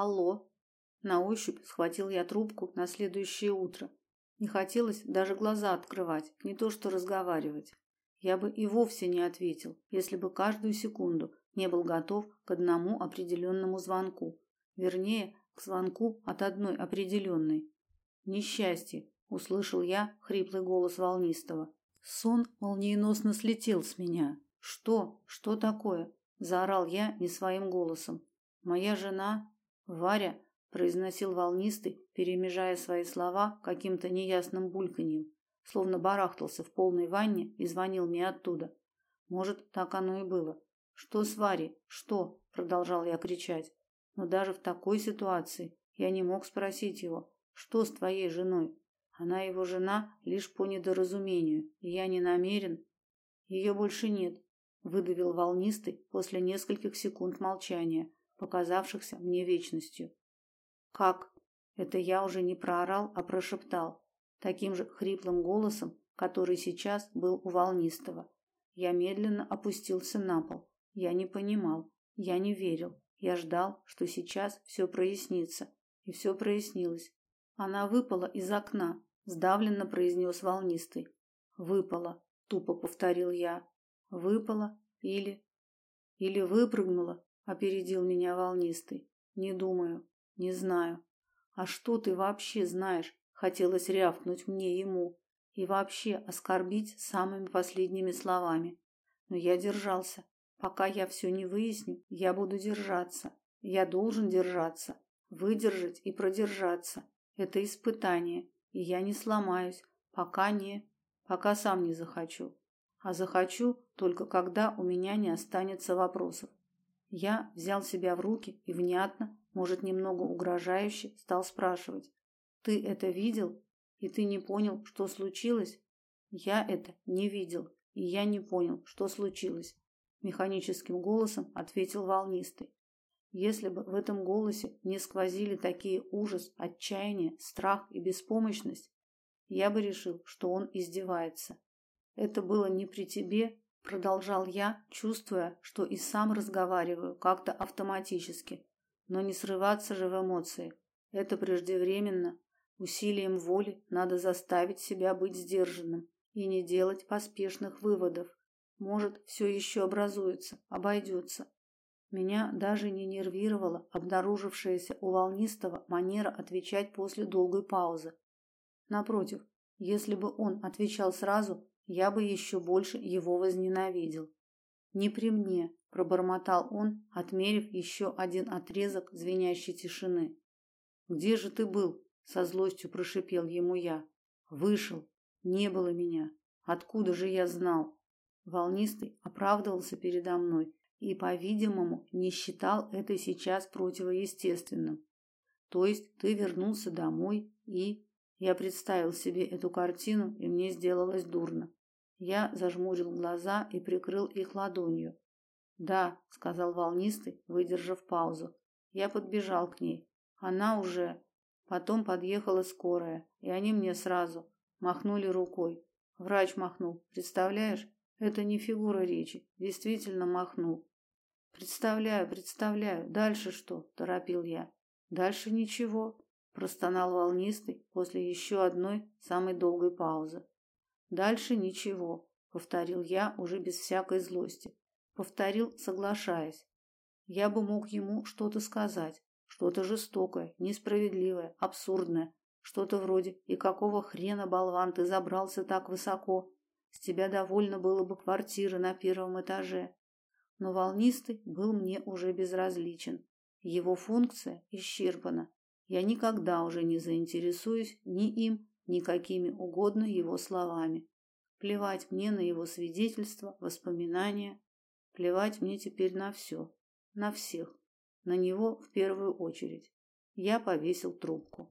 Алло. На ощупь схватил я трубку на следующее утро. Не хотелось даже глаза открывать, не то что разговаривать. Я бы и вовсе не ответил, если бы каждую секунду не был готов к одному определенному звонку. Вернее, к звонку от одной определенной. Несчастье, услышал я хриплый голос волнистого. Сон молниеносно слетел с меня. Что? Что такое? заорал я не своим голосом. Моя жена, Варя, произносил волнистый, перемежая свои слова каким-то неясным бульканьем, словно барахтался в полной ванне и звонил мне оттуда. Может, так оно и было. Что с Варей? Что? продолжал я кричать. Но даже в такой ситуации я не мог спросить его: "Что с твоей женой?" Она его жена лишь по недоразумению, и я не намерен. Ее больше нет, выдавил волнистый после нескольких секунд молчания, показавшихся мне вечностью. Как? Это я уже не проорал, а прошептал, таким же хриплым голосом, который сейчас был у волнистого. Я медленно опустился на пол. Я не понимал, я не верил. Я ждал, что сейчас все прояснится, и все прояснилось. Она выпала из окна, сдавленно произнес волнистый. Выпала, тупо повторил я. Выпала или или выпрыгнула, опередил меня волнистый. Не думаю, не знаю. А что ты вообще знаешь? Хотелось рявкнуть мне ему и вообще оскорбить самыми последними словами. Но я держался. Пока я все не выясню, я буду держаться. Я должен держаться, выдержать и продержаться. Это испытание, и я не сломаюсь, пока не, пока сам не захочу. А захочу только когда у меня не останется вопросов. Я взял себя в руки и внятно, может, немного угрожающе, стал спрашивать: "Ты это видел? И ты не понял, что случилось?" "Я это не видел, и я не понял, что случилось", механическим голосом ответил волнистый. Если бы в этом голосе не сквозили такие ужас, отчаяние, страх и беспомощность, я бы решил, что он издевается. Это было не при тебе, продолжал я, чувствуя, что и сам разговариваю как-то автоматически. Но не срываться же в эмоции. Это преждевременно. Усилием воли надо заставить себя быть сдержанным и не делать поспешных выводов. Может, все еще образуется, обойдется. Меня даже не нервировала обнаружившаяся у волнистого манера отвечать после долгой паузы. Напротив, если бы он отвечал сразу, я бы еще больше его возненавидел. Не при мне, пробормотал он, отмерив еще один отрезок звенящей тишины. Где же ты был? со злостью прошипел ему я. Вышел. Не было меня. Откуда же я знал? Волнистый оправдывался передо мной и, по-видимому, не считал это сейчас противоестественным. То есть ты вернулся домой и я представил себе эту картину, и мне сделалось дурно. Я зажмурил глаза и прикрыл их ладонью. "Да", сказал волнистый, выдержав паузу. Я подбежал к ней. Она уже потом подъехала скорая, и они мне сразу махнули рукой. Врач махнул. Представляешь? Это не фигура речи. Действительно махнул. Представляю, представляю. Дальше что? торопил я. Дальше ничего, простонал волнистый после еще одной самой долгой паузы. Дальше ничего, повторил я уже без всякой злости. Повторил, соглашаясь. Я бы мог ему что-то сказать, что-то жестокое, несправедливое, абсурдное, что-то вроде: "И какого хрена, болван, ты забрался так высоко? С тебя довольно было бы квартиры на первом этаже". Но волнистый был мне уже безразличен. Его функция исчерпана. Я никогда уже не заинтересуюсь ни им, ни какими угодно его словами. Плевать мне на его свидетельства, воспоминания, плевать мне теперь на все, на всех, на него в первую очередь. Я повесил трубку.